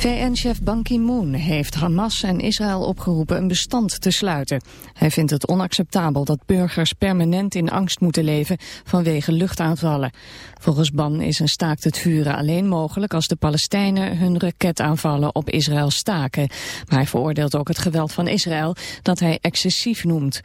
VN-chef Ban Ki-moon heeft Hamas en Israël opgeroepen een bestand te sluiten. Hij vindt het onacceptabel dat burgers permanent in angst moeten leven vanwege luchtaanvallen. Volgens Ban is een staakt het vuren alleen mogelijk als de Palestijnen hun raketaanvallen op Israël staken. Maar hij veroordeelt ook het geweld van Israël dat hij excessief noemt.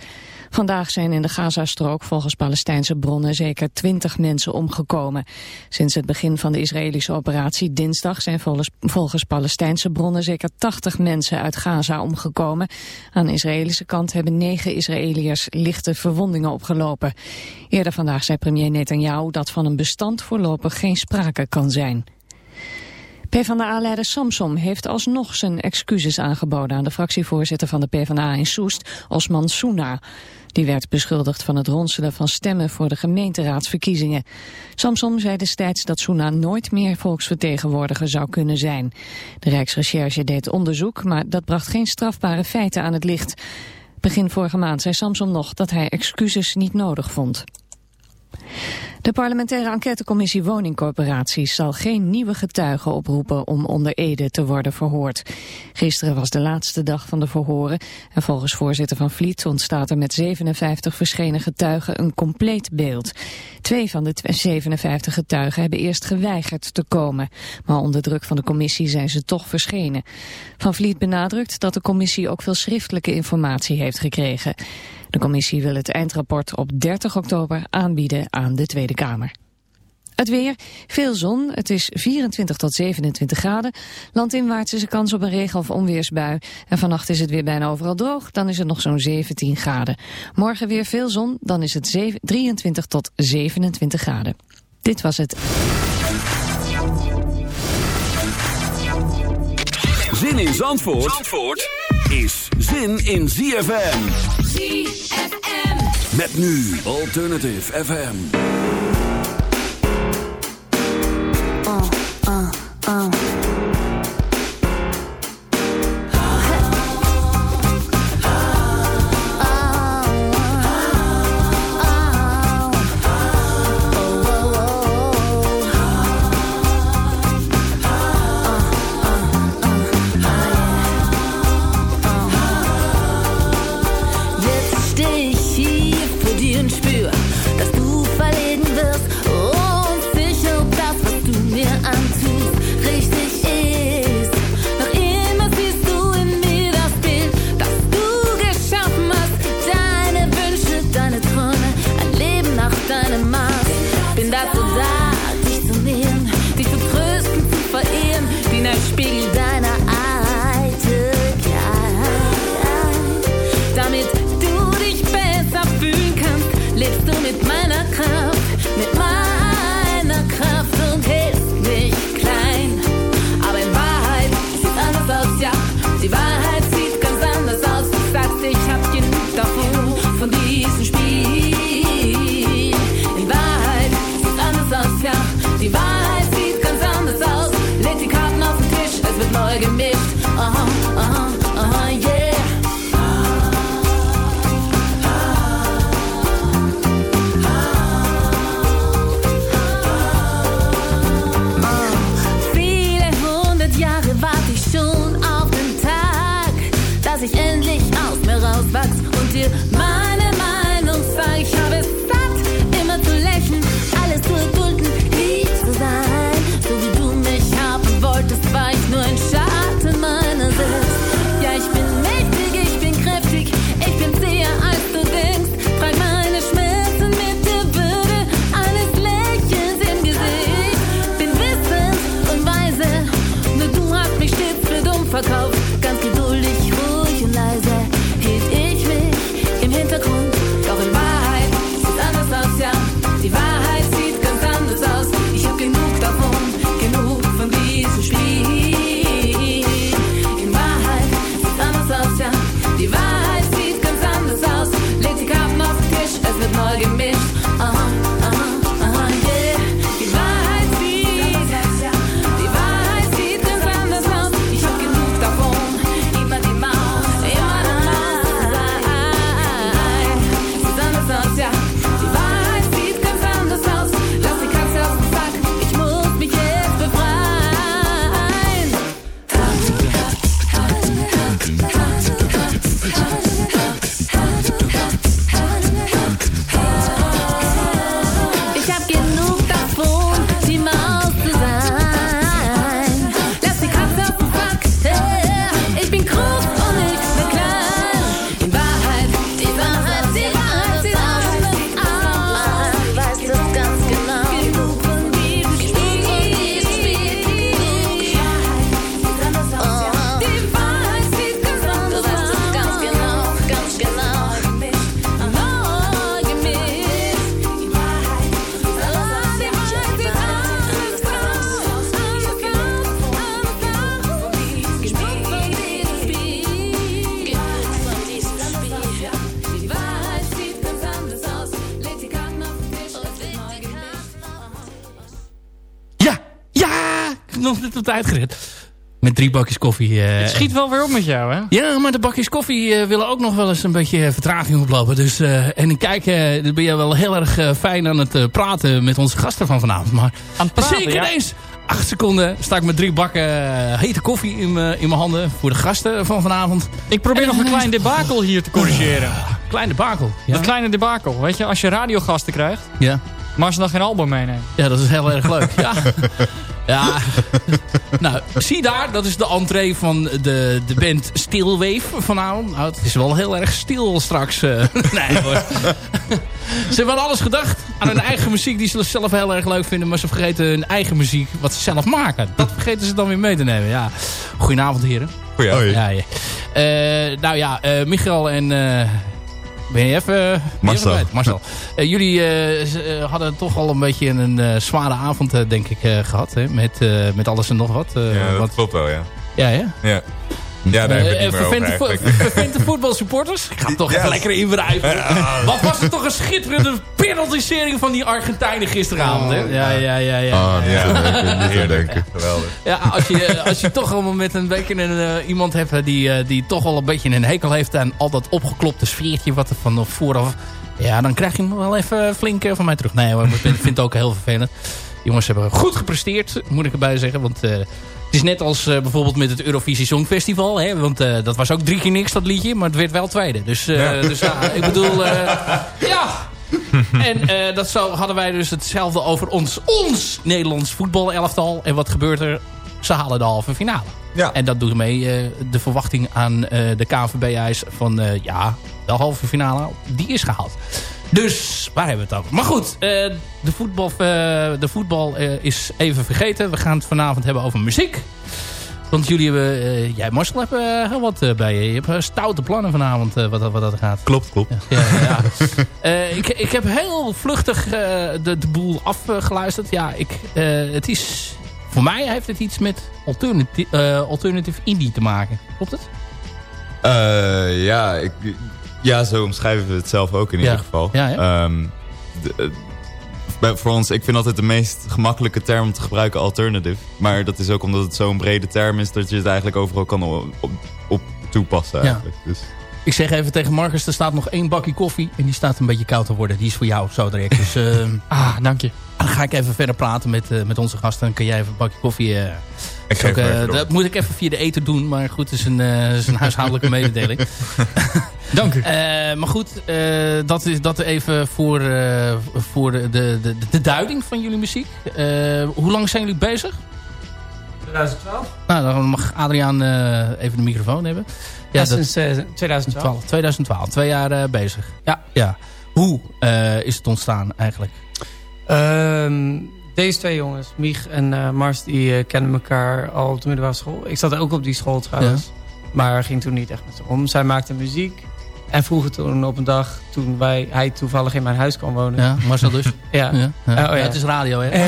Vandaag zijn in de Gazastrook volgens Palestijnse bronnen zeker twintig mensen omgekomen. Sinds het begin van de Israëlische operatie dinsdag zijn volgens, volgens Palestijnse bronnen zeker 80 mensen uit Gaza omgekomen. Aan de Israëlische kant hebben negen Israëliërs lichte verwondingen opgelopen. Eerder vandaag zei premier Netanyahu dat van een bestand voorlopig geen sprake kan zijn. PvdA-leider Samsom heeft alsnog zijn excuses aangeboden aan de fractievoorzitter van de PvdA in Soest, Osman Soena. Die werd beschuldigd van het ronselen van stemmen voor de gemeenteraadsverkiezingen. Samsom zei destijds dat Soena nooit meer volksvertegenwoordiger zou kunnen zijn. De Rijksrecherche deed onderzoek, maar dat bracht geen strafbare feiten aan het licht. Begin vorige maand zei Samsom nog dat hij excuses niet nodig vond. De parlementaire enquêtecommissie woningcorporaties zal geen nieuwe getuigen oproepen om onder Ede te worden verhoord. Gisteren was de laatste dag van de verhoren en volgens voorzitter van Vliet ontstaat er met 57 verschenen getuigen een compleet beeld. Twee van de 57 getuigen hebben eerst geweigerd te komen, maar onder druk van de commissie zijn ze toch verschenen. Van Vliet benadrukt dat de commissie ook veel schriftelijke informatie heeft gekregen. De commissie wil het eindrapport op 30 oktober aanbieden aan de Tweede Kamer. Het weer, veel zon, het is 24 tot 27 graden. Landinwaarts is er kans op een regen- of onweersbui. En vannacht is het weer bijna overal droog, dan is het nog zo'n 17 graden. Morgen weer veel zon, dan is het 23 tot 27 graden. Dit was het. Zin in Zandvoort, Zandvoort is zin in ZFM. ZFM. Met nu Alternative FM. Uh, und net op tijd gered. Met drie bakjes koffie. eh, Het schiet wel weer op met jou, hè? ja, maar de bakjes koffie eh, willen ook nog wel eens een beetje vertraging oplopen. Dus, eh, en ik kijk, eh, dan ben je wel heel erg eh, fijn aan het eh, praten met onze gasten van vanavond. Maar Aan het praten, zeker ja. ineens, acht seconden, sta ik met drie bakken eh, hete koffie in, mijn- in mijn handen. Voor de gasten van vanavond. Ik probeer nog een klein debakel hier te corrigeren. Kleine bakel. Ja, Dat kleine debakel. Weet je, als je radiogasten krijgt, ja. Maar ze dan geen album meenemen. ja dat is heel erg leuk. Ja. Ja, nou, zie daar, dat is de entree van de, de band Stillwave vanavond. Nou, het is wel heel erg stil straks. eh. nee hoor. ze hebben aan alles gedacht. Aan hun eigen muziek die ze zelf heel erg leuk vinden. Maar ze vergeten hun eigen muziek, wat ze zelf maken. Dat vergeten ze dan weer mee te nemen. Ja. Goedenavond heren. Goeie. Hoi. Ja, ja. Eh, nou ja, eh, Michael en... eh, ben je even... Marcel. even? Marcel. Eh, jullie eh, eh, hadden toch al een beetje een zware avond, denk ik, eh, gehad. Hè? Met, met alles en nog wat. Ja, dat wat klopt wel, ja. ja, ja. Ja, ja daar heb ik Eh, vervente vo- vervente voetbalsupporters. Ik ga hem toch Ja. even lekker invrijven. Wat was het toch een schitterende penaltisering van die Argentijnen gisteravond. Hè? Ja, ja, ja. ja. Ah, niet Ja. te denken, niet te Heerlijk, geweldig. Ja, als je, als je toch allemaal met een beetje een, eh, iemand hebt eh, die, eh, die toch wel een beetje een hekel heeft aan al dat opgeklopte sfeertje wat er van vooraf... Ja, dan krijg je hem wel even flink eh, van mij terug. Nee hoor, ik vind het ook heel vervelend. Jongens hebben goed gepresteerd, moet ik erbij zeggen. Want eh, is net als eh, bijvoorbeeld met het Eurovisie Songfestival. Hè, want eh, dat was ook drie keer niks, dat liedje. Maar het werd wel tweede. Dus, eh, Ja. dus ik bedoel... ja, en dat zo hadden wij dus hetzelfde over ons, ons Nederlands voetbalelftal. En wat gebeurt er? Ze halen de halve finale. Ja. En dat doet mee de verwachting aan de KNVB-eis van ja, de halve finale, die is gehaald. Dus waar hebben we het over? Maar goed, eh, de voetbal, eh, de voetbal eh, is even vergeten. We gaan het vanavond hebben over muziek. Want jullie hebben, jij Marcel, hebt eh, heel wat bij je. Je hebt stoute plannen vanavond eh, wat, dat- wat dat gaat. Klopt, klopt. Ja, ja. Eh, ik, ik heb heel vluchtig eh, de, de boel afgeluisterd. Ja, ik, eh, het is, voor mij heeft het iets met alternative, eh, alternative indie te maken. Klopt het? Eh, ja, ik, ja, zo omschrijven we het zelf ook in Ja. ieder geval. Ja? Ehm, de- eh, voor ons, ik vind altijd de meest gemakkelijke term om te gebruiken alternative. Maar dat is ook omdat het zo'n brede term is dat je het eigenlijk overal kan op, op, op toepassen Ja. eigenlijk. Dus, Ik zeg even tegen Marcus, er staat nog één bakje koffie. En die staat een beetje koud te worden. Die is voor jou zo direct. Dus eh, Ah, dank je. dan ga ik even verder praten met, eh, met onze gasten. Dan kun jij even een bakje koffie... eh, Ik Ook, geef eh, dat moet ik even via de eten doen. Maar goed, het is een, eh, is een huishoudelijke mededeling. Dank u. Eh, maar goed, eh, dat is dat even voor, eh, voor de, de, de, de duiding van jullie muziek. Eh, hoe lang zijn jullie bezig? 2012? Nou, dan mag Adriaan eh, even de microfoon hebben. Ja, Ja, dat, sinds eh, 2012. 12, 2012, twee jaar eh, bezig. Ja. ja. Hoe eh, is het ontstaan eigenlijk? Ehm, deze twee jongens, Mich en eh, Mars, die eh, kennen elkaar al op de middelbare school. Ik zat ook op die school trouwens. Maar ging toen niet echt met ze om. Zij maakte muziek. En vroegen toen op een dag, toen wij, hij toevallig in mijn huis kwam wonen. Ja, Marcel dus. Ja. Oh, ja. Ja, het is radio, hè?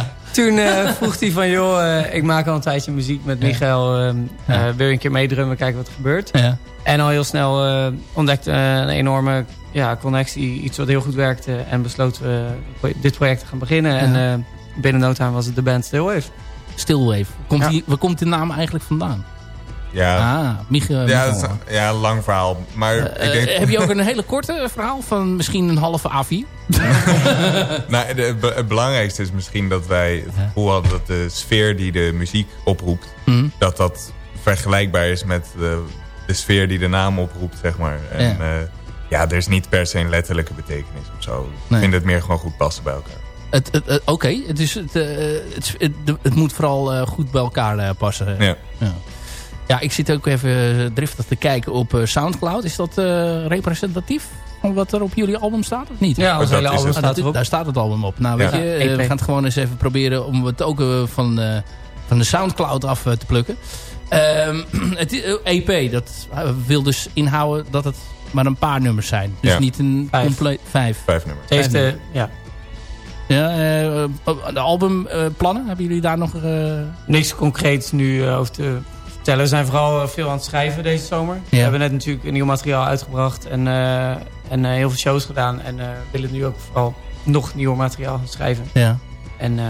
Toen eh, vroeg hij van, joh, eh, ik maak al een tijdje muziek met. Michael. ehm, Ja. eh, wil je een keer meedrummen, kijken wat er gebeurt. Ja. En al heel snel ontdekte een enorme ja, connectie, iets wat heel goed werkte. En besloten we dit project te gaan beginnen. En binnen no time was het de band Stillwave. Stillwave. Komt die, waar komt de naam eigenlijk vandaan? Ja, Ah, Michiel. ja, is, ja, een lang verhaal. Maar ik denk... heb je ook een hele korte verhaal van misschien een halve A4? Nou, de- het be- het belangrijkste is misschien dat wij het gevoel hadden dat de sfeer die de muziek oproept, Hm. dat dat vergelijkbaar is met de, de sfeer die de naam oproept, zeg maar. En Ja. ja, ja er is niet per se een letterlijke betekenis of zo. Nee. Ik vind het meer gewoon goed passen bij elkaar. Het, het, het- Oké, het, is het, eh, het, het, moet vooral eh, goed bij elkaar eh, passen. Ja. Ja. Ja, ik zit ook even driftig te kijken op eh, Soundcloud. Is dat eh, representatief van wat er op jullie album staat of niet? Ja, ons dat hele is album het. Ah, staat dat- erop. daar staat het album op. Nou, weet Ja. je, eh, we gaan het gewoon eens even proberen om het ook eh, van, eh, van de Soundcloud af eh, te plukken. Ehm, het eh, EP, dat eh, wil dus inhouden dat het maar een paar nummers zijn. Dus Ja. niet een Vijf. compleet vijf. Vijf nummers. Fijn. eh, ja, Ja, eh, de albumplannen, hebben jullie daar nog... eh, niks concreets nu eh, over te vertellen. We zijn vooral eh, veel aan het schrijven deze zomer. We hebben net natuurlijk een nieuw materiaal uitgebracht. En, eh, en eh, heel veel shows gedaan. En eh willen nu ook vooral nog nieuw materiaal gaan schrijven. ja. En ehm,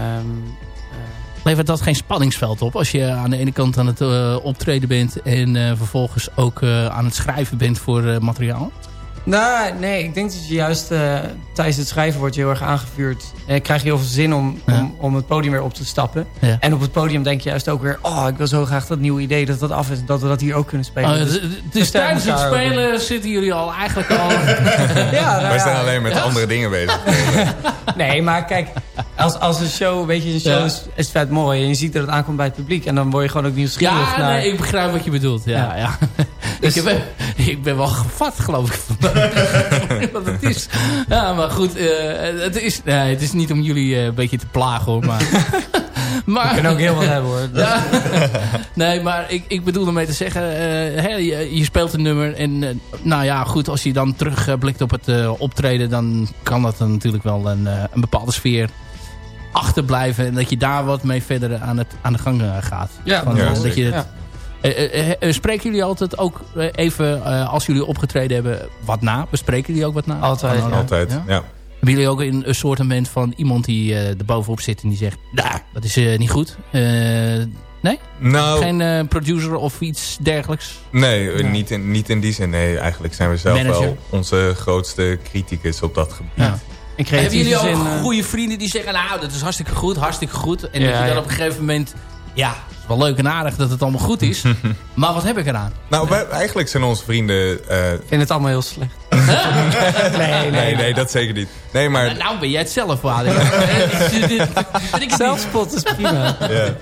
eh, levert dat geen spanningsveld op als je aan de ene kant aan het optreden bent en vervolgens ook aan het schrijven bent voor materiaal? Nou, nee, ik denk dat je juist eh, tijdens het schrijven wordt je heel erg aangevuurd. En krijg je heel veel zin om, Ja. om, om het podium weer op te stappen. Ja. En op het podium denk je juist ook weer... oh, ik wil zo graag dat nieuwe idee dat dat af is. Dat we dat hier ook kunnen spelen. Oh, Dus- tijdens het spelen zitten jullie al eigenlijk al... ja, nou Wij ja. zijn alleen met andere dingen bezig. Nee, maar kijk, als, als een show, weet je, een show Ja. is, is vet mooi. En je ziet dat het aankomt bij het publiek. En dan word je gewoon ook nieuwsgierig Ja, naar... nee, ik begrijp wat je bedoelt. Ja, ja. Dus- ik, ben, ik ben wel gevat, geloof ik. Wat het is. Ja, maar goed. eh, het, is, nee, het is niet om jullie eh, een beetje te plagen, hoor. Maar, maar, kan ook heel wat hebben, hoor. Ja. nee, maar ik, ik bedoel ermee te zeggen... eh, hè, je, je speelt een nummer en nou ja, goed, als je dan terugblikt op het eh, optreden... dan kan dat dan natuurlijk wel een, eh, een bepaalde sfeer achterblijven... en dat je daar wat mee verder aan, het, aan de gang gaat. Ja, Van, Ja, dat je het, Ja. Eh, eh, eh, spreken jullie altijd ook even, eh, als jullie opgetreden hebben, wat na? Bespreken jullie ook wat na? Altijd, ja. Altijd, Ja? ja. Hebben jullie ook een, een soortement van iemand die eh er bovenop zit en die zegt... Nou, dat is eh, niet goed. Eh, nee? Nou, Geen eh, producer of iets dergelijks? nee, Niet, in, niet in die zin. Nee, eigenlijk zijn we zelf Manager. wel onze grootste criticus op dat gebied. Ja. Hebben jullie ook zin... goede vrienden die zeggen... Nou, dat is hartstikke goed, hartstikke goed. En Ja, dat je dan ja. op een gegeven moment... Ja, wel leuk en aardig dat het allemaal goed is. maar wat heb ik eraan? Nou, wij- eigenlijk zijn onze vrienden... eh, Ik vind het allemaal heel slecht. nee, nee, nee, nee, dat zeker niet. Nee, maar... Nou ben jij het zelf, vader. Zelfspot is prima. Ja.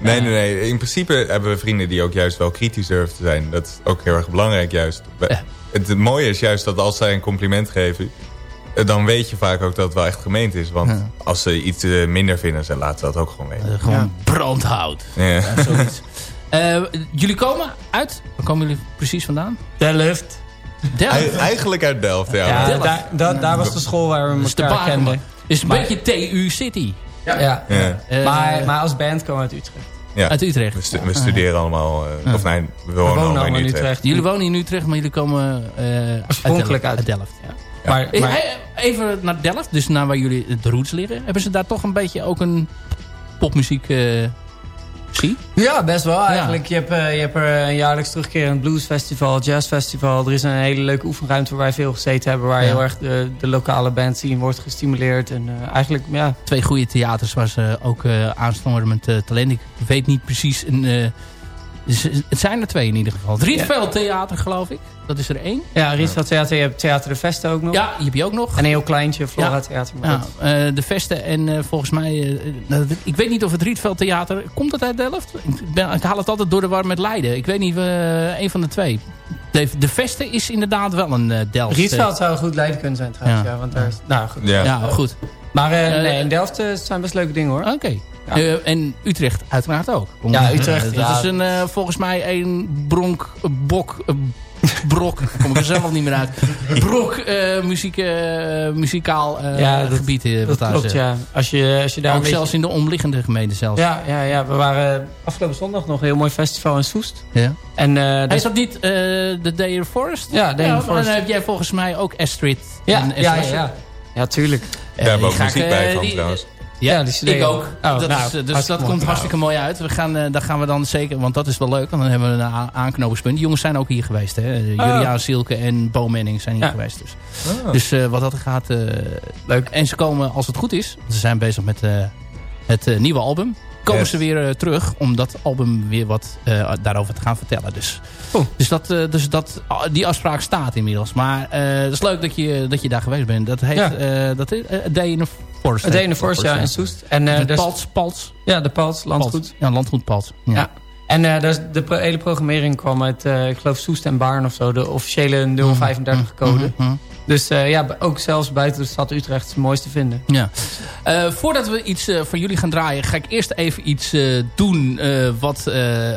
Nee, nee, nee. In principe hebben we vrienden die ook juist wel kritisch durven te zijn. Dat is ook heel erg belangrijk juist. Ja. Het mooie is juist dat als zij een compliment geven... eh, dan weet je vaak ook dat het wel echt gemeend is. Want Ja. als ze iets eh, minder vinden, ze laten ze dat ook gewoon weten. Eh, gewoon brandhout. Ja. Ja, zoiets. Eh, jullie komen uit? Waar komen jullie precies vandaan? Delft. Delft. Ei- Eigenlijk uit Delft, ja. Ja, Delft. daar, daar, daar was de school waar we elkaar Bakermat. kenden. is een Maar- beetje TU City. Ja. Ja. Maar, maar als band komen we uit Utrecht. Ja. Uit Utrecht. We, stu- we studeren allemaal... eh, Ja. Of nee, we We wonen allemaal allemaal in Utrecht. Utrecht. Jullie wonen in Utrecht, maar jullie komen eh Oorspronkelijk uit uit. Delft. Ja. Maar, maar, Even naar Delft, dus naar waar jullie de roots liggen. Hebben ze daar toch een beetje ook een popmuziek eh zie? ja, best wel eigenlijk. Je, hebt, eh, je hebt er een jaarlijks terugkerend bluesfestival, jazzfestival. Er is een hele leuke oefenruimte waar wij veel gezeten hebben. Waar heel erg de, de lokale band scene wordt gestimuleerd. En eh, eigenlijk, ja, Twee goede theaters waar ze ook uh, met uh, talent. Ik weet niet precies... Een, het zijn er twee in ieder geval. Het Rietveld Theater, geloof ik. Dat is er één. Ja, Rietveld Theater. Je hebt Theater de Veste ook nog. Ja, die heb je ook nog. En een heel kleintje, Flora Ja. Theater. Ja, uh, de Veste en uh, volgens mij... Uh, ik weet niet of het Rietveld Theater... Komt het uit Delft? Ik, ben, ik haal het altijd door de war met Leiden. Ik weet niet, uh, een van de twee. De, de Veste is inderdaad wel een uh, Delft. Rietveld zou goed Leiden kunnen zijn trouwens. Ja, ja want daar is, nou, goed. Ja, ja goed. Maar nee, in Delft zijn best leuke dingen hoor. Oké. Okay. Ja. Uh, en Utrecht uiteraard ook. Om, ja, Utrecht. Uh, dat is een, uh, volgens mij een bronk, bok, brok, kom ik er zelf niet meer uit. Brok muziek, muzikaal ja, dat, gebied. dat daar klopt, ja. Als je, als je daar ook zelfs in de omliggende gemeenten zelfs. Ja, ja, ja. we waren afgelopen zondag nog een heel mooi festival in Soest. Ja. En, uh, dus... Is dat niet de Day Forest? Ja, Day ja, Forest. Dan heb jij volgens mij ook Astrid. Ja, en ja, ja, ja. Ja, tuurlijk. Daar hebben we ook muziek bij van trouwens. Ja, ja die ik ook. Oh, dat nou, is, dus dat komt hartstikke mooi uit. We gaan, uh, daar gaan we dan zeker, want dat is wel leuk. Want dan hebben we een aanknopingspunt. Die jongens zijn ook hier geweest. Hè? Julia oh. Silke en Bo Menning zijn hier ja. geweest. Dus, oh. dus uh, wat dat gaat, leuk. En ze komen, als het goed is, ze zijn bezig met het nieuwe album. Komen yes. ze weer terug om dat album weer wat daarover te gaan vertellen. Dus, oh. dus, dat, dus dat, die afspraak staat inmiddels. Maar het is leuk dat je, dat je daar geweest bent. Dat heet ja. dat is, Day in the Forest. Het ene Forest, ja, in Soest. En, uh, de Pals, Pals. Ja, de Pals, landgoed. Pals. Ja, landgoed Pals. Ja. ja. En uh, dus de pro hele programmering kwam uit, uh, ik geloof Soest en Baarn of zo. De officiële 035 code. Mm -hmm. Dus uh, ja, ook zelfs buiten de stad Utrecht is het mooiste te vinden. Ja. Uh, voordat we iets uh, voor jullie gaan draaien... ga ik eerst even iets doen wat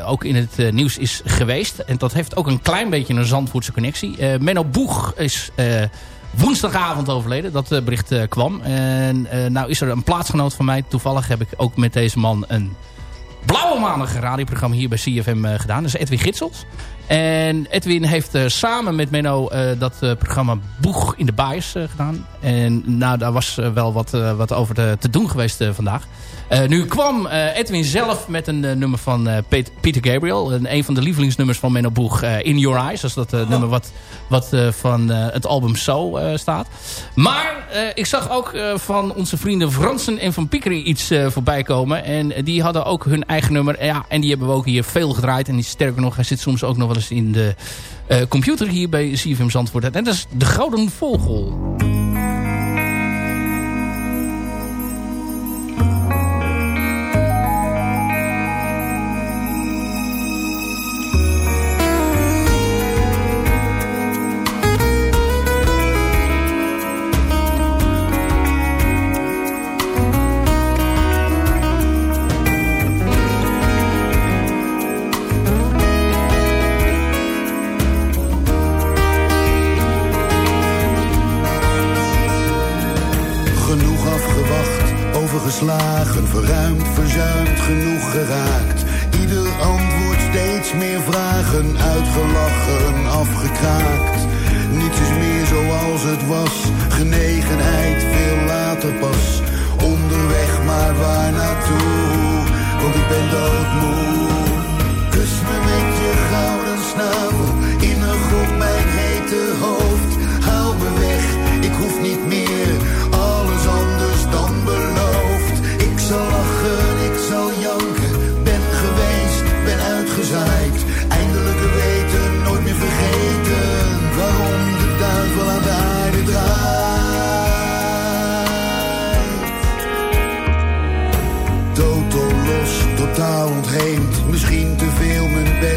ook in het nieuws is geweest. En dat heeft ook een klein beetje een Zandvoortse connectie. Menno Boeg is woensdagavond overleden. Dat bericht kwam. En nou is er een plaatsgenoot van mij. Toevallig heb ik ook met deze man een blauwe maandag radioprogramma hier bij CFM gedaan. Dat is Edwin Gitsels. En Edwin heeft eh, samen met Menno eh, dat eh, programma Boeg in de Bias gedaan. En nou, daar was wel wat, wat over te, te doen geweest vandaag. Nu kwam Edwin zelf met een nummer van Peter Gabriel. Een, een van de lievelingsnummers van Menno Boeg. In Your Eyes. Dat is dat nummer wat, wat van het album So staat. Maar ik zag ook van onze vrienden Fransen en van Pickery iets voorbij komen. En die hadden ook hun eigen nummer. Ja, en die hebben we ook hier veel gedraaid. En die, sterker nog, hij zit soms ook nog wel eens in de computer hier bij CFM Zandvoort. En dat is de Gouden Vogel. verruimd, verzuimd, genoeg geraakt. Ieder antwoord steeds meer vragen, uitgelachen, afgekraakt. Niets is meer zoals het was, genegenheid veel later pas. Onderweg maar waar naartoe, want ik ben doodmoe. Kus me met je gouden snavel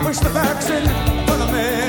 push the facts in front of me.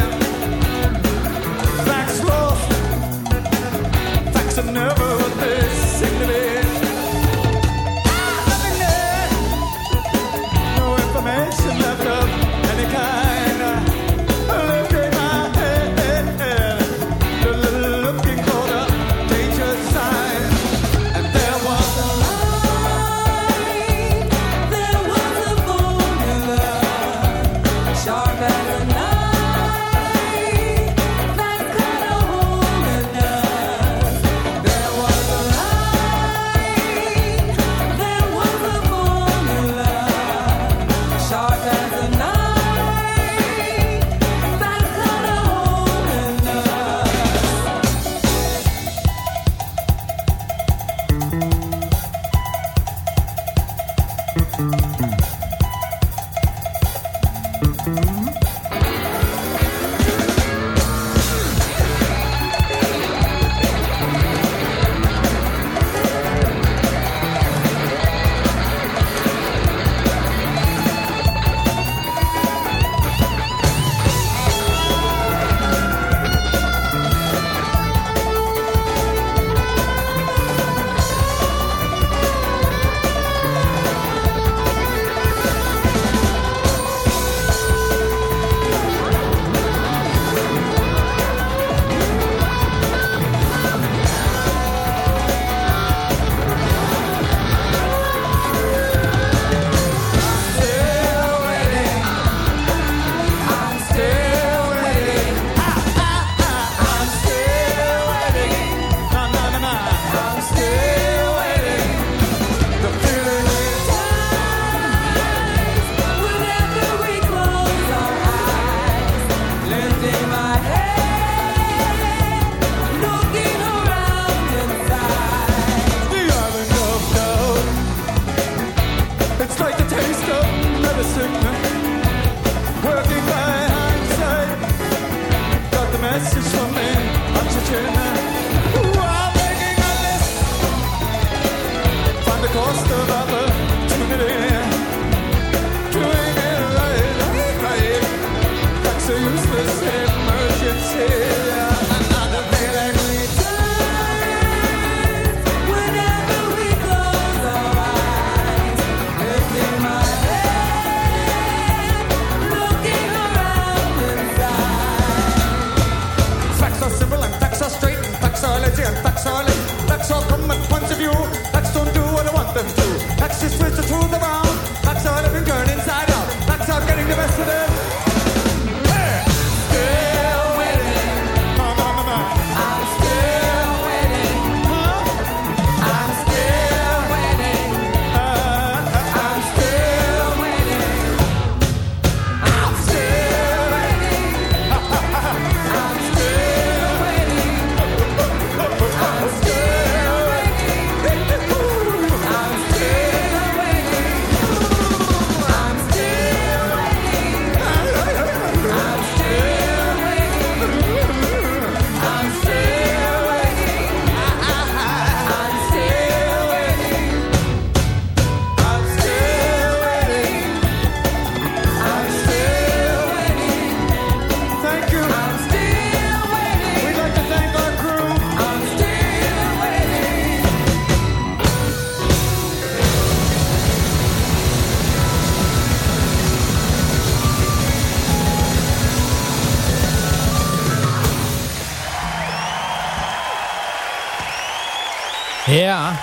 Ja,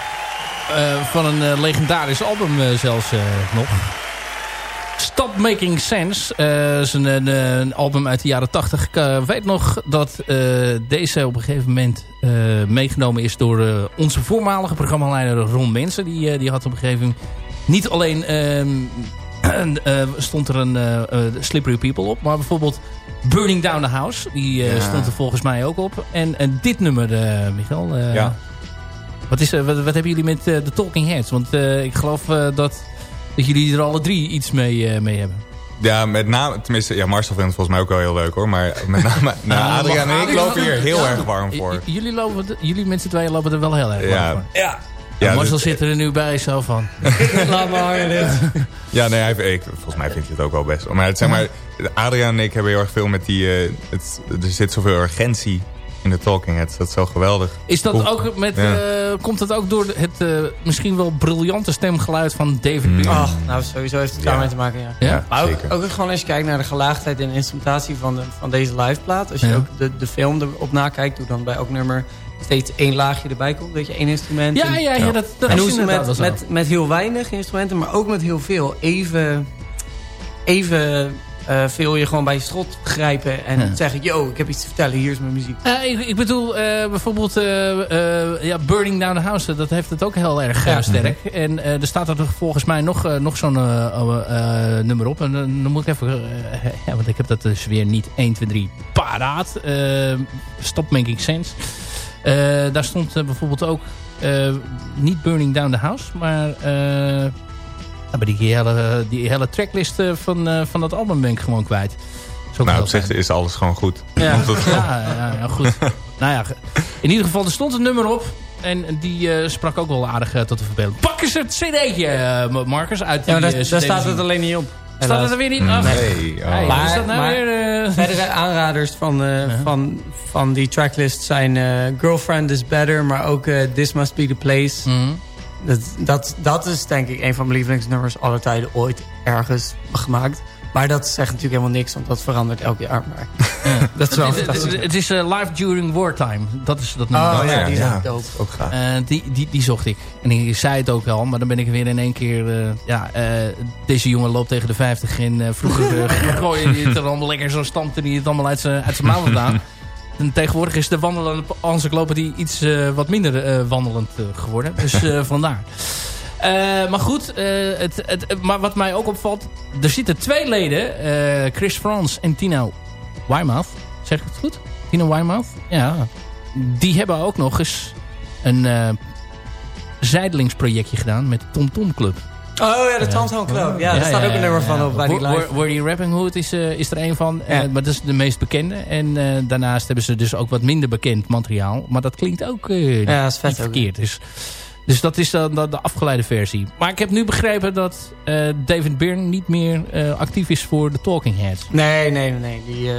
eh, van een eh, legendarisch album eh, zelfs nog. Stop Making Sense. is een, een, album uit de jaren 80. Ik weet nog dat deze op een gegeven moment meegenomen is door onze voormalige programmaleider Ron Mensen. Die, die had op een gegeven moment niet alleen ehm, eh, stond er een Slippery People op, maar bijvoorbeeld Burning Down the House. Die Ja. stond er volgens mij ook op. En, en dit nummer, Michael. eh, Ja. Wat, is, eh, wat, wat hebben jullie met eh, de Talking Heads? Want eh, ik geloof eh, dat, dat jullie er alle drie iets mee, eh, mee hebben. Ja, met name, tenminste, ja, Marcel vindt het volgens mij ook wel heel leuk hoor. Maar met name, nou, Adriaan en ik lopen hier heel erg warm voor. Jullie, lopen, jullie met z'n tweeën lopen er wel heel erg warm Ja, voor. ja. Ja, Marcel dus- zit er nu bij zo van. Laat maar hangen dit. Ja, nee, hij, ik, volgens mij vindt hij het ook wel best. Maar, het, zeg maar Adriaan en ik hebben heel erg veel met die... eh, het, er zit zoveel urgentie in de Talking Heads. Dat is zo geweldig. Is dat ook met, Ja. eh, komt dat ook door het eh, misschien wel briljante stemgeluid van David Byrne? Ach, nou sowieso heeft het Ja. daarmee te maken, ja. Ja? Ja, Maar ook, zeker. ook gewoon als je kijkt naar de gelaagdheid en instrumentatie van, de, van deze liveplaat. Als je Ja. ook de, de film erop nakijkt, hoe dan bij elk nummer steeds één laagje erbij komt. Dat je één instrument... Ja, en- ja, ja, dat, dat en is hoe ze met, met, met heel weinig instrumenten, maar ook met heel veel, even, even eh, veel je gewoon bij je strot grijpen en Ja. zeggen, yo, ik heb iets te vertellen, hier is mijn muziek. Eh, ik, ik bedoel, eh, bijvoorbeeld ja, Burning Down the House, dat heeft het ook heel erg Ja. sterk. En eh, er staat er volgens mij nog, eh, nog zo'n eh, eh, eh, nummer op. En dan moet ik even, ja, want ik heb dat dus weer niet 1, 2, 3 paraat. Stop Making Sense. Eh, daar stond bijvoorbeeld ook eh, niet Burning Down the House, maar... nou, maar die hele, die hele tracklist eh, van, eh, van dat album ben ik gewoon kwijt. Nou, op zich is alles gewoon goed. Ja. Ja, ja, ja, goed. nou ja, in ieder geval, er stond een nummer op. En die eh, sprak ook wel aardig tot de verbeelding. Pak eens het cd'tje, eh, Marcus, uit die Ja, maar daar, daar staat het alleen niet op. Staat het er weer niet? Ach, Nee, oh. hey, wat is dat nou Maar- weer? Verdere aanraders van, eh, van, van die tracklist zijn eh, Girlfriend is Better, maar ook This Must Be The Place. Mhm. Dat, dat, dat is denk ik een van mijn lievelingsnummers aller tijden ooit ergens gemaakt. Maar dat zegt natuurlijk helemaal niks, want dat verandert elk jaar. Maar dat is wel Het- fantastisch. Is eh, Live During Wartime. Dat is dat nummer. Oh ja, die ja. ook. Ook gaaf. Eh, die, die, die zocht ik. En ik zei het ook wel, maar dan ben ik weer in één keer... eh, ja, deze jongen loopt tegen de 50 en eh, vroeger uh, gooide hij het er allemaal lekker zo stampte hij het allemaal uit zijn uit zijn mouw vandaan. En tegenwoordig is de wandelende encyclopedie iets eh, wat minder eh, wandelend eh, geworden. Dus vandaar. Maar goed, het, het, maar wat mij ook opvalt... Er zitten twee leden, Chris Frans en Tino Weymouth. Zeg ik het goed? Tino Weymouth? Ja. Die hebben ook nog eens een zijdelingsprojectje gedaan met de Tom Tom Club. Oh ja, de Tom Club. Ja, daar staat ook een nummer van op bij die live. Wor- Wordy Rapping Hood is, eh, is er een van. Eh, maar dat is de meest bekende. En eh, daarnaast hebben ze dus ook wat minder bekend materiaal. Maar dat klinkt ook niet, Ja, is vet verkeerd. Dus, dus dat is dan de, de afgeleide versie. Maar ik heb nu begrepen dat David Byrne niet meer actief is voor de Talking Heads. Nee, nee, nee. Die,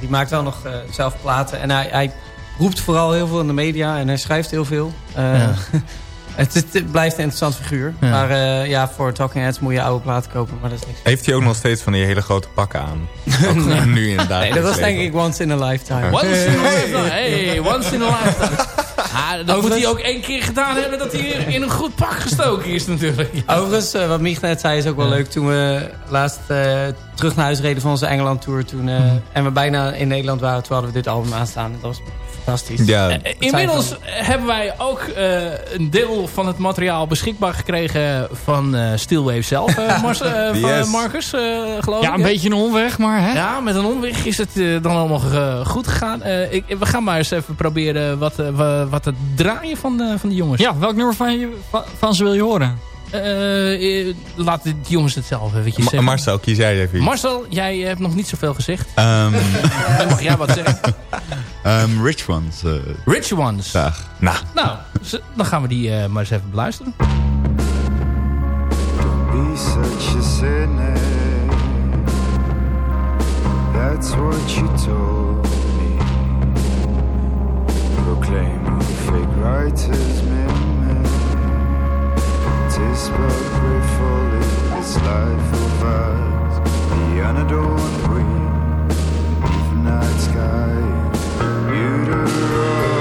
die maakt wel nog zelf platen. En hij, hij roept vooral heel veel in de media. En hij schrijft heel veel. Ja. het, blijft een interessant figuur. Ja. Maar eh, ja, voor Talking Heads moet je oude platen kopen. Maar dat is niks. Heeft hij ook nog steeds van die hele grote pakken aan? Ook nu inderdaad. Nee, dat was denk ik once in a lifetime. Once in a lifetime. Hey, once in a lifetime. Ah, dat moet hij ook één keer gedaan hebben dat hij in een goed pak gestoken is natuurlijk. Overigens, eh, wat Mich net zei is ook wel Ja. leuk. Toen we laatst eh, terug naar huis reden van onze Engeland tour. Toen, eh, En we bijna in Nederland waren. Toen hadden we dit album aanstaan. Dat was fantastisch. Ja, Eh, Inmiddels hebben wij ook eh, een deel van het materiaal beschikbaar gekregen van eh Steelwave zelf, eh, Mars, eh, van Yes. Marcus, eh, geloof Ja, ik. een beetje een omweg, maar hè? Ja, met een omweg is het eh, dan allemaal eh, goed gegaan. Eh, ik, we gaan maar eens even proberen wat, eh, wa- wat het draaien van de, van de jongens. Ja, welk nummer van, je, van, van ze wil je horen? Eh, eh, laat de jongens het zelf eventjes Ma- zeggen. Marcel, kies jij even iets. Marcel, jij hebt nog niet zoveel gezegd. Ehm, Dan mag jij wat zeggen. ehm, Rich Ones. eh, Rich Ones. graag. Nou, Nou, dan gaan we die eh, maar eens even beluisteren. be such a cynic. That's what you told me. Proclaim a fake writer's mimic. Tis but gratefully this life of ours. The unadorned green the night sky. Beautiful.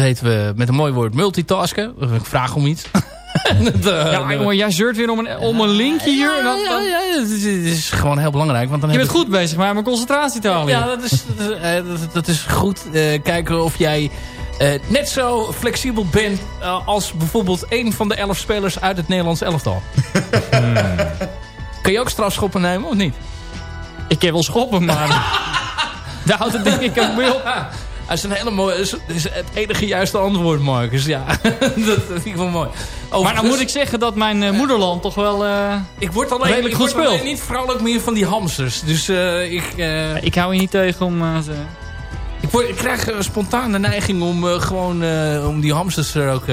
Heten we met een mooi woord multitasken. Ik vraag om iets. Dat, eh, Ja, jongen, jij zeurt weer om een, om een linkje hier. en dan, ja, dan- ja, ja, het, is, gewoon heel belangrijk. Want dan je bent goed bezig, maar mijn concentratie te halen. Ja, dat is, dat, is, eh, dat, dat is goed. Eh, kijken of jij eh, net zo flexibel bent eh, als bijvoorbeeld een van de elf spelers uit het Nederlands elftal. Kun je ook strafschoppen nemen of niet? Ik heb wel schoppen, maar daar houdt het denk ik ook mee op. Dat is een hele mooie, is, is het enige juiste antwoord, Marcus. Ja, dat vind ik wel mooi. Maar dan moet ik zeggen dat mijn eh, moederland toch wel... eh, ik word alleen, redelijk ik goed niet vrolijk meer van die hamsters. Dus eh, ik, ik hou je niet tegen om... ze- ik, word, ik krijg spontaan de neiging om gewoon om die hamsters er ook...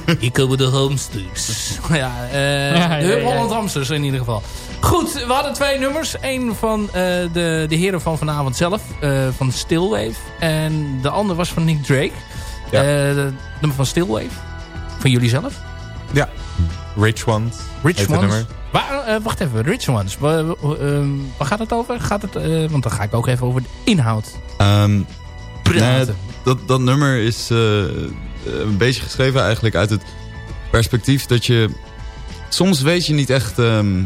ik komen de hamsters. ja, eh Ja, de ja, ja. Holland hamsters in ieder geval. Goed, we hadden twee nummers. Eén van eh, de, de heren van vanavond zelf, eh, van Stillwave. En de ander was van Nick Drake. Ja. Eh, de nummer van Stillwave. Van jullie zelf. Ja. Rich Ones. Rich Ones. nummer. Waar, eh, wacht even, Rich Ones. Waar, ehm, waar gaat het over? Gaat het, eh, want dan ga ik ook even over de inhoud Ehm, nee, dat, dat nummer is eh, een beetje geschreven eigenlijk uit het perspectief dat je... Soms weet je niet echt... ehm,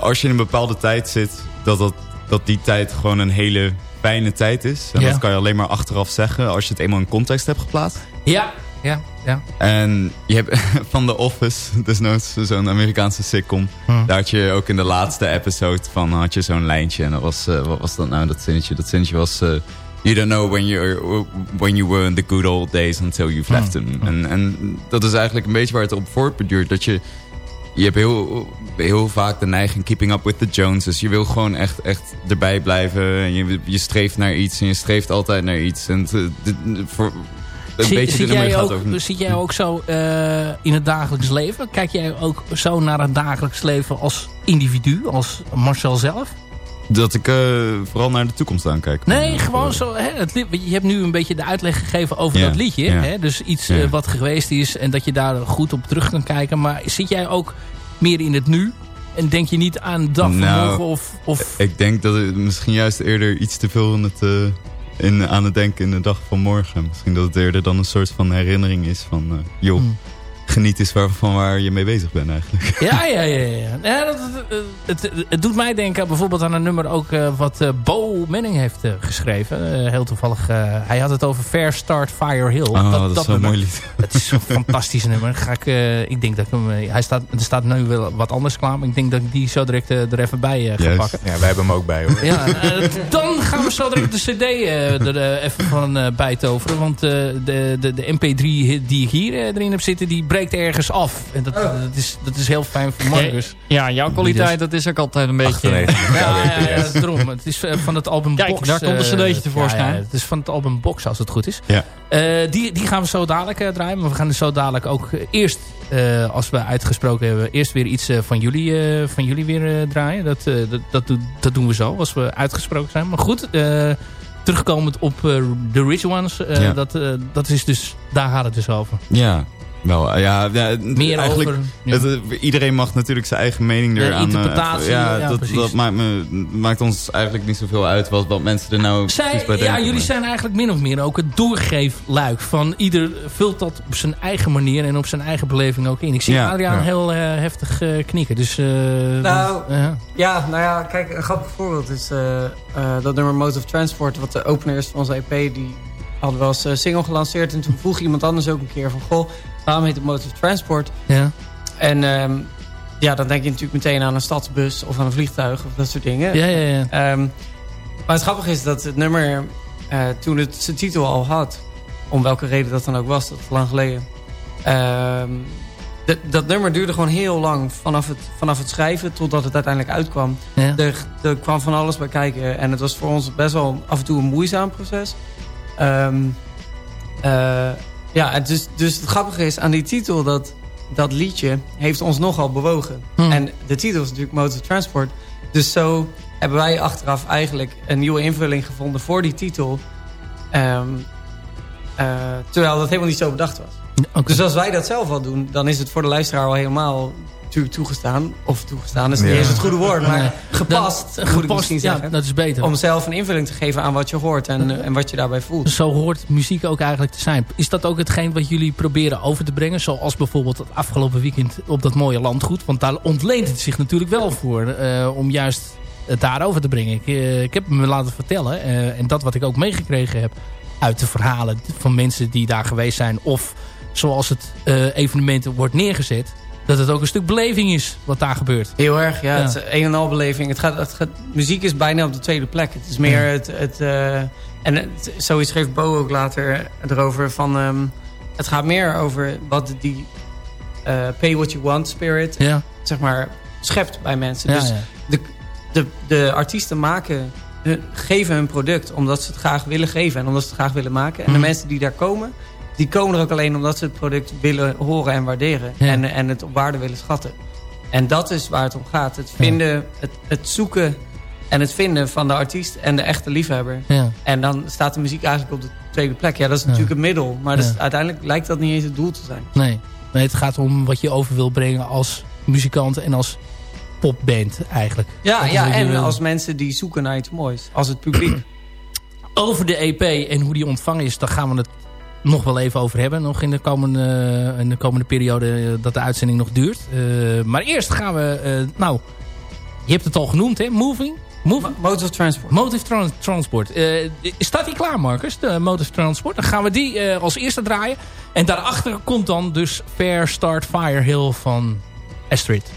als je in een bepaalde tijd zit... Dat, dat, dat die tijd gewoon een hele fijne tijd is. En Ja. dat kan je alleen maar achteraf zeggen... als je het eenmaal in context hebt geplaatst. Ja, ja, ja. En je hebt van The Office, desnoods zo'n Amerikaanse sitcom. Hm. Daar had je ook in de laatste episode van had je zo'n lijntje. En dat was, eh, wat was dat nou, dat zinnetje? Dat zinnetje was... eh, you don't know when, you when you were in the good old days until you've left them. En, en dat is eigenlijk een beetje waar het op voortbeduurt. Dat je, je hebt heel, heel vaak de neiging keeping up with the Joneses. Je wil gewoon echt, echt erbij blijven. En je, je streeft naar iets en je streeft altijd naar iets. En eh, dit- voor, een Zie- beetje zit, jij gaat ook, over- zit jij ook zo eh, in het dagelijks leven? Kijk jij ook zo naar het dagelijks leven als individu, als Marcel zelf? Dat ik eh, vooral naar de toekomst aankijk. Nee, gewoon zo. Hè, het, je hebt nu een beetje de uitleg gegeven over Ja, dat liedje. ja. Hè, dus iets Ja. eh, wat geweest is en dat je daar goed op terug kan kijken. Maar zit jij ook meer in het nu? En denk je niet aan de dag van Nou, morgen of... of Ik denk dat het misschien juist eerder iets te veel in het, eh, in, aan het denken in de dag van morgen. Misschien dat het eerder dan een soort van herinnering is van... joh, Hmm. Geniet eens waar, van waar je mee bezig bent eigenlijk. Ja, ja, ja. ja. ja dat, het, het, het doet mij denken bijvoorbeeld aan een nummer ook eh, wat eh, Bo Manning heeft eh, geschreven. Eh, heel toevallig. eh, hij had het over Fair Start Fire Hill. Oh, dat, is zo'n nummer. mooi lied. Het is een fantastisch nummer. Ga ik, eh, ik denk dat ik hem... hij staat, er staat nu wel wat anders klaar. Maar ik denk dat ik die zo direct er even bij eh, ga Juist. pakken. Ja, wij hebben hem ook bij hoor. Ja, dan gaan we zo direct de cd eh, er even van eh bij toveren. Want eh, de, de, de mp3 die ik hier erin heb zitten, die breekt ergens af. En dat, dat, is, dat is heel fijn voor Marcus. Ja, jouw kwaliteit, dat is ook altijd een beetje... 98 Ja, ja, kbps. ja, dat is daarom. Het is eh, van het album Kijk, Box. daar komt een eh, cd'tje tevoorschijn. ja, ja, het is van het album Box, als het goed is. Ja. Eh, die, die gaan we zo dadelijk eh, draaien. Maar we gaan dus zo dadelijk ook eerst, eh, als we uitgesproken hebben... eerst weer iets eh, van, jullie, eh, van jullie weer eh, draaien. Dat, eh, dat, dat, doen- dat doen we zo, als we uitgesproken zijn. Maar goed, eh, terugkomend op eh, The Rich Ones. eh, Ja. dat, eh, dat is dus, daar gaat het dus over. Ja, wel. Ja, ja, Meer eigenlijk, over... ja. Het, eh, iedereen mag natuurlijk zijn eigen mening Ja, eraan... eh, interpretatie, ja, ja, dat, dat maakt, me, maakt ons eigenlijk niet zoveel uit wat, wat mensen er nou Zij, precies bij ja, denken. jullie maar- zijn eigenlijk min of meer ook het doorgeefluik. Van ieder vult dat op zijn eigen manier en op zijn eigen beleving ook in. Ik zie Ja, Adriaan ja. heel eh, heftig eh, knikken. Dus, eh, Nou, ja. Ja, nou ja, kijk, een grappig voorbeeld is eh, eh, dat nummer Mode of Transport, wat de opener is van onze EP, die hadden we als single gelanceerd. En toen vroeg iemand anders ook een keer van, goh, waarom heet het of Transport? ja. En ehm, ja, dan denk je natuurlijk meteen aan een stadsbus of aan een vliegtuig of dat soort dingen. Ja, ja, ja. Ehm, maar het grappige is dat het nummer, eh, toen het zijn titel al had, om welke reden dat dan ook was, dat lang geleden. ehm, dat- dat nummer duurde gewoon heel lang vanaf het, vanaf het schrijven totdat het uiteindelijk uitkwam. ja. Er, er kwam van alles bij kijken en het was voor ons best wel af en toe een moeizaam proces. Ehm, eh, ja, dus, dus het grappige is aan die titel dat dat liedje heeft ons nogal bewogen. Hm. En de titel is natuurlijk Motor Transport. Dus zo hebben wij achteraf eigenlijk een nieuwe invulling gevonden voor die titel. Ehm, eh, terwijl dat helemaal niet zo bedacht was. Dus als wij dat zelf al doen, dan is het voor de luisteraar al helemaal natuurlijk toegestaan. Of toegestaan is niet Ja. eens het goede woord. Maar Nee. gepast, ik gepast, ja, zeggen. dat is beter. Om zelf een invulling te geven aan wat je hoort en, en wat je daarbij voelt. Zo hoort muziek ook eigenlijk te zijn. Is dat ook hetgeen wat jullie proberen over te brengen? Zoals bijvoorbeeld het afgelopen weekend op dat mooie landgoed. Want daar ontleent het zich natuurlijk wel voor. eh, om juist het daarover te brengen. Ik, eh, ik heb me laten vertellen. eh, en dat wat ik ook meegekregen heb uit de verhalen van mensen die daar geweest zijn. Of zoals het eh, evenement wordt neergezet. Dat het ook een stuk beleving is wat daar gebeurt. Heel erg, ja. Ja. Het is een en al beleving. Het gaat, het gaat, muziek is bijna op de tweede plek. Het is meer het... het eh, en het, zoiets schreef Bo ook later erover van... ehm, het gaat meer over wat die eh, pay what you want spirit... Ja, zeg maar, schept bij mensen. ja, dus. De, de, de artiesten maken, hun, geven hun product omdat ze het graag willen geven en omdat ze het graag willen maken. En de Mhm. mensen die daar komen, die komen er ook alleen omdat ze het product willen horen en waarderen. Ja. En, en het op waarde willen schatten. En dat is waar het om gaat. Het vinden, het, het zoeken en het vinden van de artiest en de echte liefhebber. ja. En dan staat de muziek eigenlijk op de tweede plek. Ja, dat is natuurlijk een middel. Maar dat is- Ja. uiteindelijk lijkt dat niet eens het doel te zijn. Nee. nee, het gaat om wat je over wil brengen als muzikant en als popband eigenlijk. Ja, ja en als mensen die zoeken naar iets moois. Als het publiek. Over de EP en hoe die ontvangen is, daar gaan we het nog wel even over hebben. Nog in de komende, in de komende periode eh, dat de uitzending nog duurt. Eh, maar eerst gaan we, eh, nou, je hebt het al genoemd hè, Moving. Moving? Of Transport. Motive Tran- Transport. Staat die klaar, Marcus? De Motive Transport. Dan gaan we die als eerste draaien. En daarachter komt dan dus Fair Start Fire Hill van Astrid.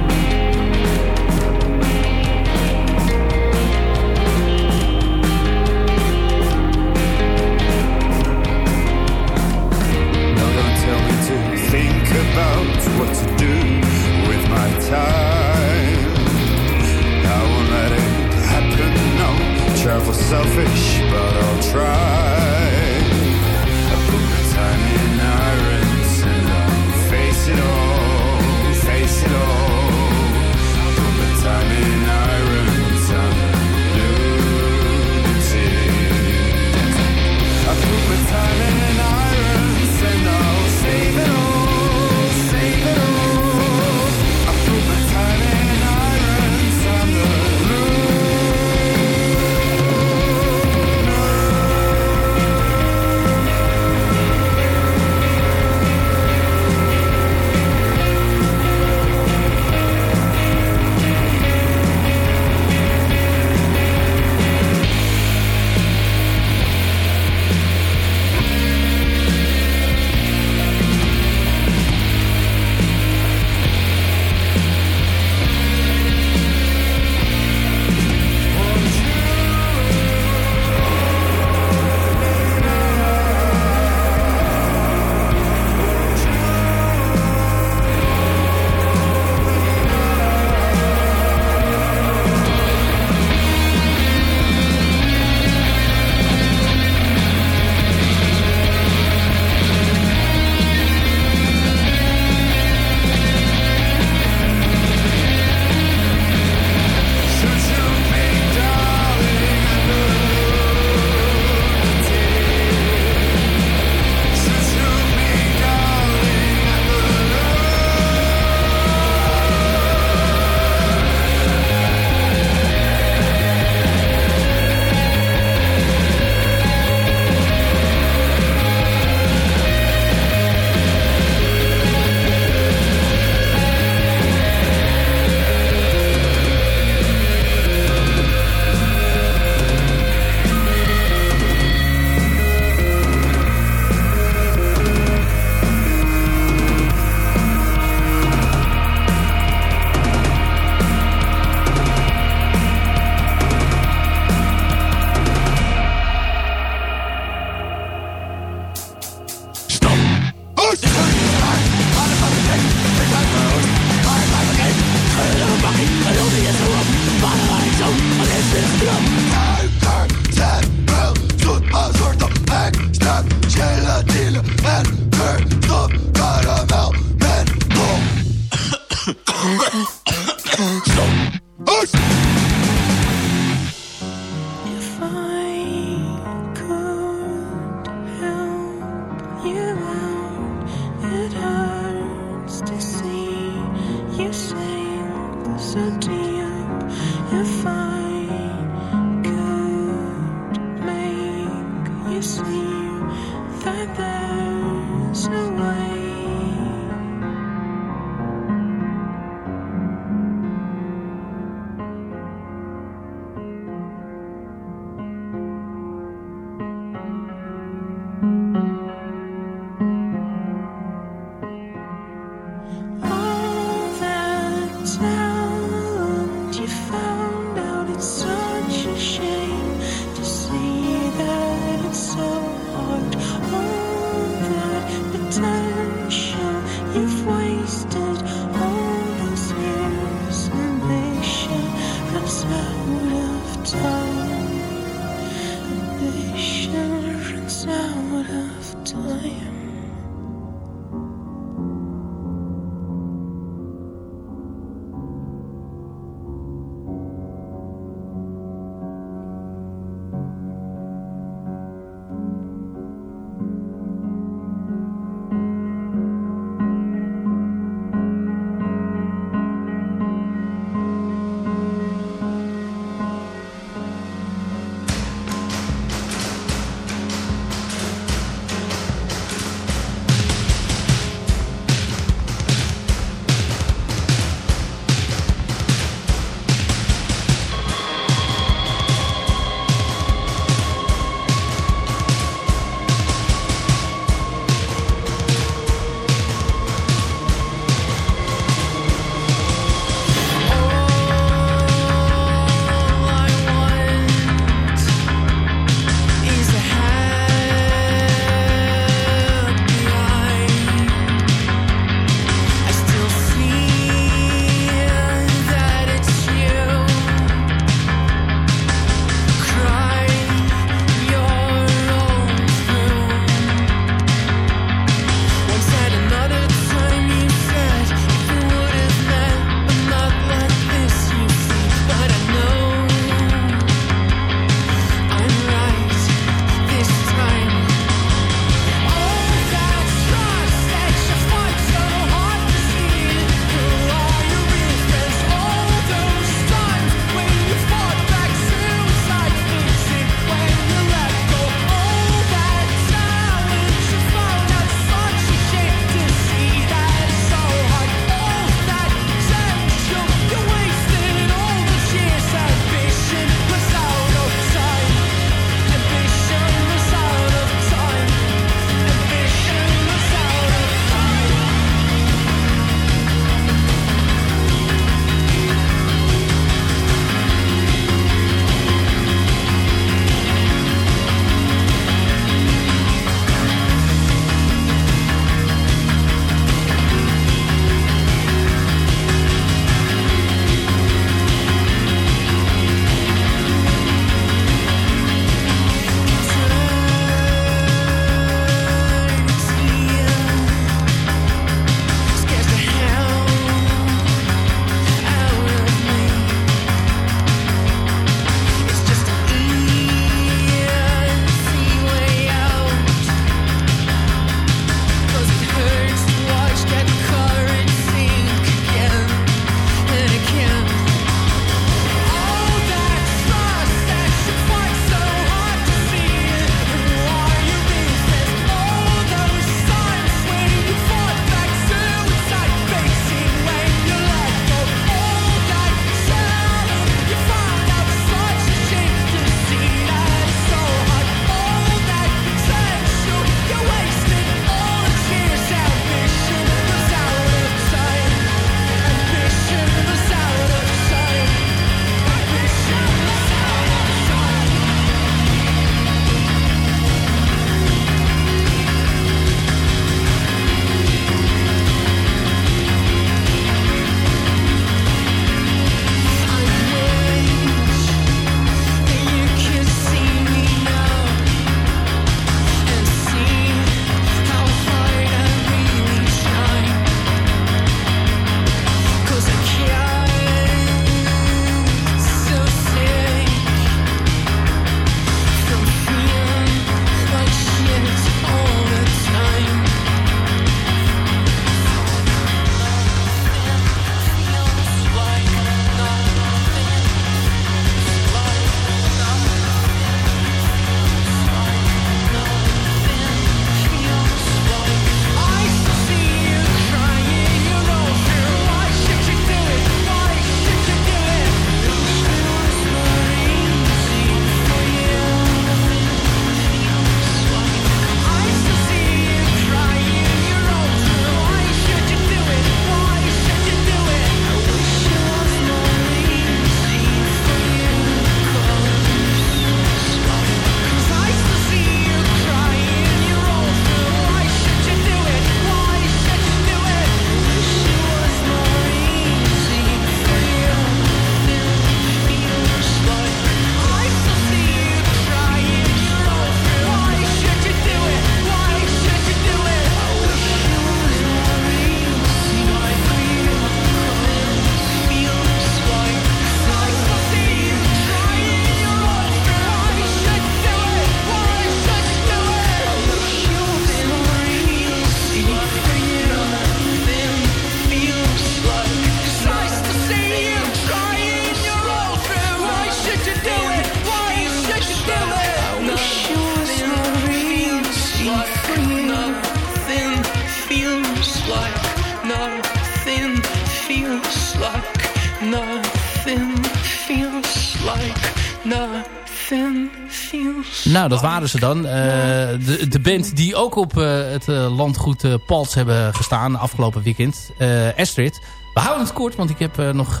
Waren ze dan. Eh, de, de band die ook op eh, het eh, landgoed Pals hebben gestaan afgelopen weekend. Astrid. We houden het kort, want ik heb nog,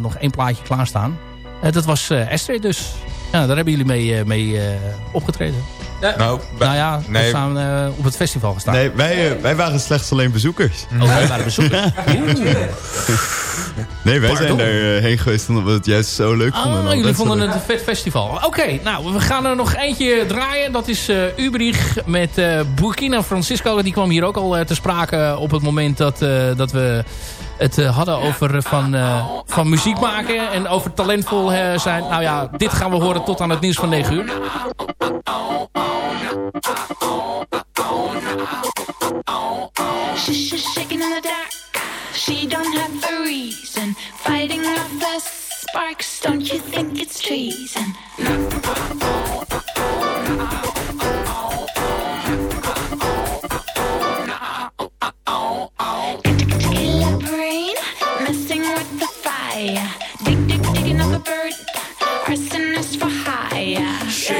nog één plaatje klaarstaan. Dat was Astrid dus. Ja, daar hebben jullie mee, mee opgetreden. Nou, nou ja, we nee. staan eh, op het festival gestaan. Nee, wij, eh, wij waren slechts alleen bezoekers. Oh, wij waren bezoekers. Nee, wij Pardon? zijn er eh, heen geweest omdat we het juist zo leuk vonden. Ah, jullie vonden het een vet festival. Oké, nou, we gaan er nog eentje draaien. Dat is eh Ubrich met eh, Burkina Francisco. Die kwam hier ook al te sprake op het moment dat, dat we het eh, hadden over eh, van, eh, van muziek maken. En over talentvol zijn. Nou ja, dit gaan we horen tot aan het nieuws van 9 uur. Arsonist for hire. Shame.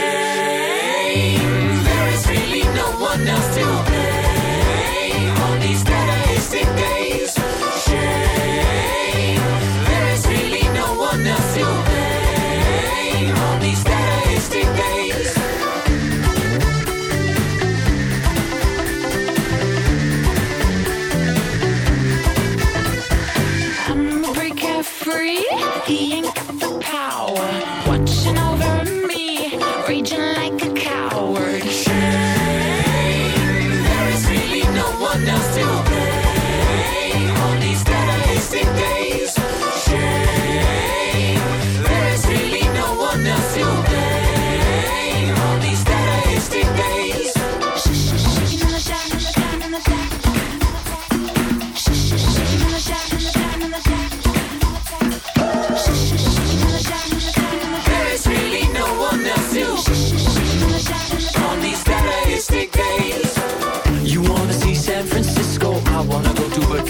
There is really no one else to blame on these Dadaistic days. Shame. There is really no one else to blame on these Dadaistic days. I'm a breaker free. He ain't got the power.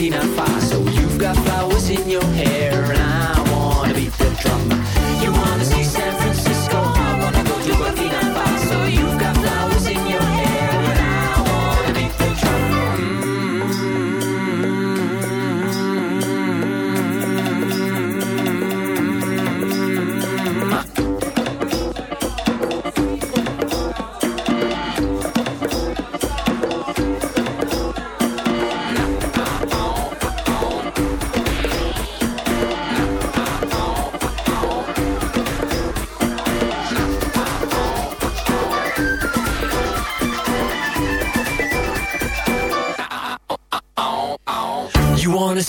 Burkina Faso. You've got flowers in your hair,